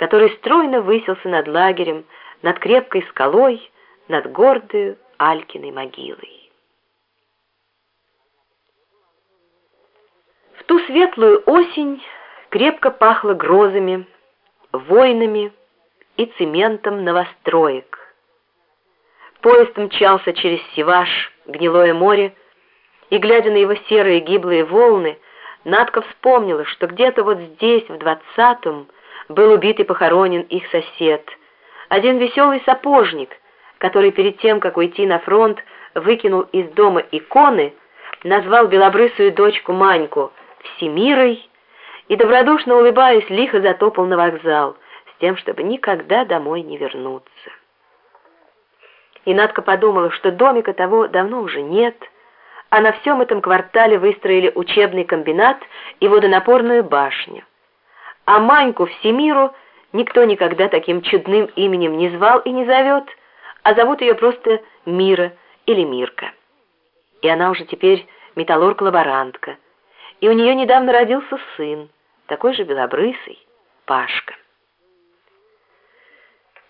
который стройно высился над лагерем, над крепкой скалой, над гордою Алькиной могилой. В ту светлую осень крепко пахло грозами, войнами и цементом новостроек. Поезд мчался через Севаш, гнилое море, и, глядя на его серые гиблые волны, Надка вспомнила, что где-то вот здесь, в двадцатом, был убит и похоронен их сосед, один веселый сапожник, который перед тем, как уйти на фронт, выкинул из дома иконы, назвал белобрысую дочку Маньку Всемирой и, добродушно улыбаясь, лихо затопал на вокзал с тем, чтобы никогда домой не вернуться. И Надка подумала, что домика того давно уже нет, а на всем этом квартале выстроили учебный комбинат и водонапорную башню. А Маньку Всемиру никто никогда таким чудным именем не звал и не зовет, а зовут ее просто Мира или Мирка. И она уже теперь металлург-лаборантка, и у нее недавно родился сын, такой же белобрысый, Пашка.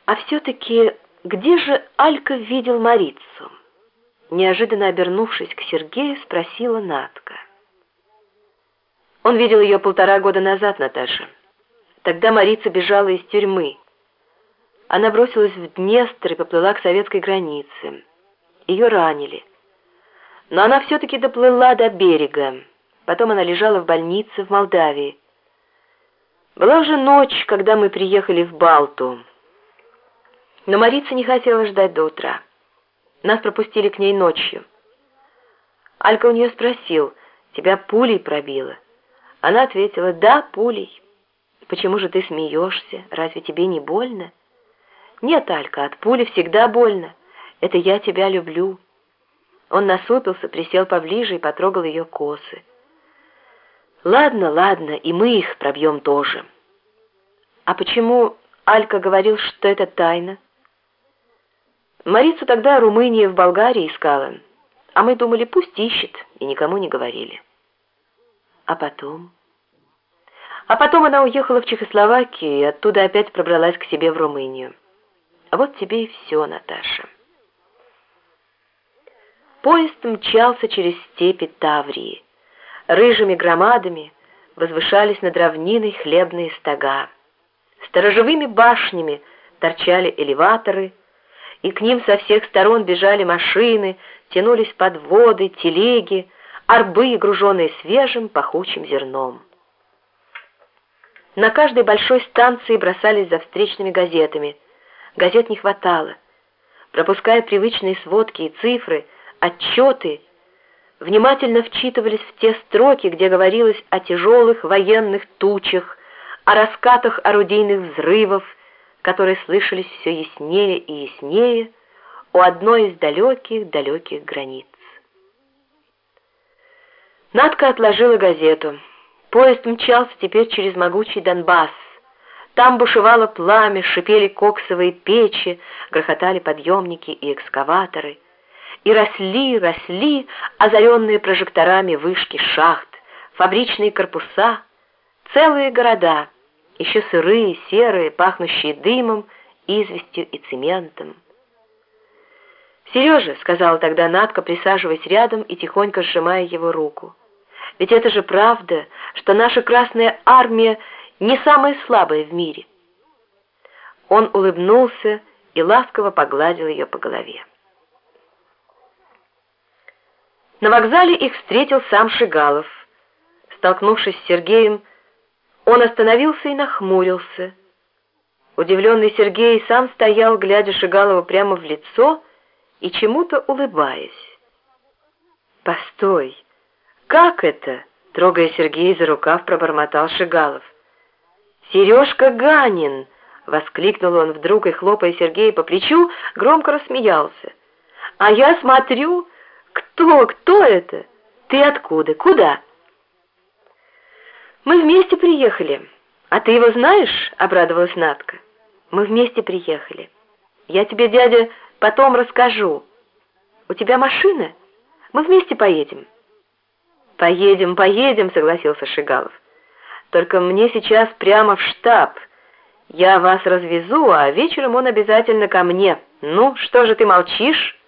А все-таки где же Алька видел Марицу? Неожиданно обернувшись к Сергею, спросила Натка. Он видел ее полтора года назад, Наташа. Тогда Марица бежала из тюрьмы. Она бросилась в Днестр и поплыла к советской границе. Ее ранили. Но она все-таки доплыла до берега. Потом она лежала в больнице в Молдавии. Была уже ночь, когда мы приехали в Балту. Но Марица не хотела ждать до утра. Нас пропустили к ней ночью. Алька у нее спросил, тебя пулей пробило? Она ответила, да, пулей. Почему же ты смеешься? Разве тебе не больно? Нет, Алька, от пули всегда больно. Это я тебя люблю. Он насупился, присел поближе и потрогал ее косы. Ладно, ладно, и мы их пробьем тоже. А почему Алька говорил, что это тайна? Марицу тогда Румыния в Болгарии искала, а мы думали, пусть ищет, и никому не говорили. А потом... А потом она уехала в Чехословакию и оттуда опять пробралась к себе в Румынию. А вот тебе и все, Наташа. Поезд мчался через степи Таврии. Рыжими громадами возвышались над равниной хлебные стога. Сторожевыми башнями торчали элеваторы, и к ним со всех сторон бежали машины, тянулись подводы, телеги, арбы, груженные свежим пахучим зерном. На каждой большой станции бросались за встречными газетами. Газет не хватало. Пропуская привычные сводки и цифры, отчеты, внимательно вчитывались в те строки, где говорилось о тяжелых военных тучах, о раскатах орудийных взрывов, которые слышались все яснее и яснее у одной из далеких-далеких границ. Надка отложила газету. Поезд мчался теперь через могучий Донбасс. Там бушевало пламя, шипели коксовые печи, грохотали подъемники и экскаваторы. И росли, росли озаренные прожекторами вышки шахт, фабричные корпуса, целые города, еще сырые, серые, пахнущие дымом, известью и цементом. «Сережа», — сказала тогда Надка, присаживаясь рядом и тихонько сжимая его руку, — ведь это же правда, что наша Красная Армия не самая слабая в мире. Он улыбнулся и ласково погладил ее по голове. На вокзале их встретил сам Шигалов. Столкнувшись с Сергеем, он остановился и нахмурился. Удивленный Сергей сам стоял, глядя Шигалову прямо в лицо и чему-то улыбаясь. «Постой!» «Как это?» — трогая Сергея за рукав, пробормотал Шигалов. «Сережка Ганин!» — воскликнул он вдруг и, хлопая Сергея по плечу, громко рассмеялся. «А я смотрю, кто, кто это? Ты откуда? Куда?» «Мы вместе приехали. А ты его знаешь?» — обрадовалась Надка. «Мы вместе приехали. Я тебе, дядя, потом расскажу. У тебя машина? Мы вместе поедем». «Поедем, поедем», — согласился Шигалов. «Только мне сейчас прямо в штаб, Я вас развезу, а вечером он обязательно ко мне. Ну, что же ты молчишь?»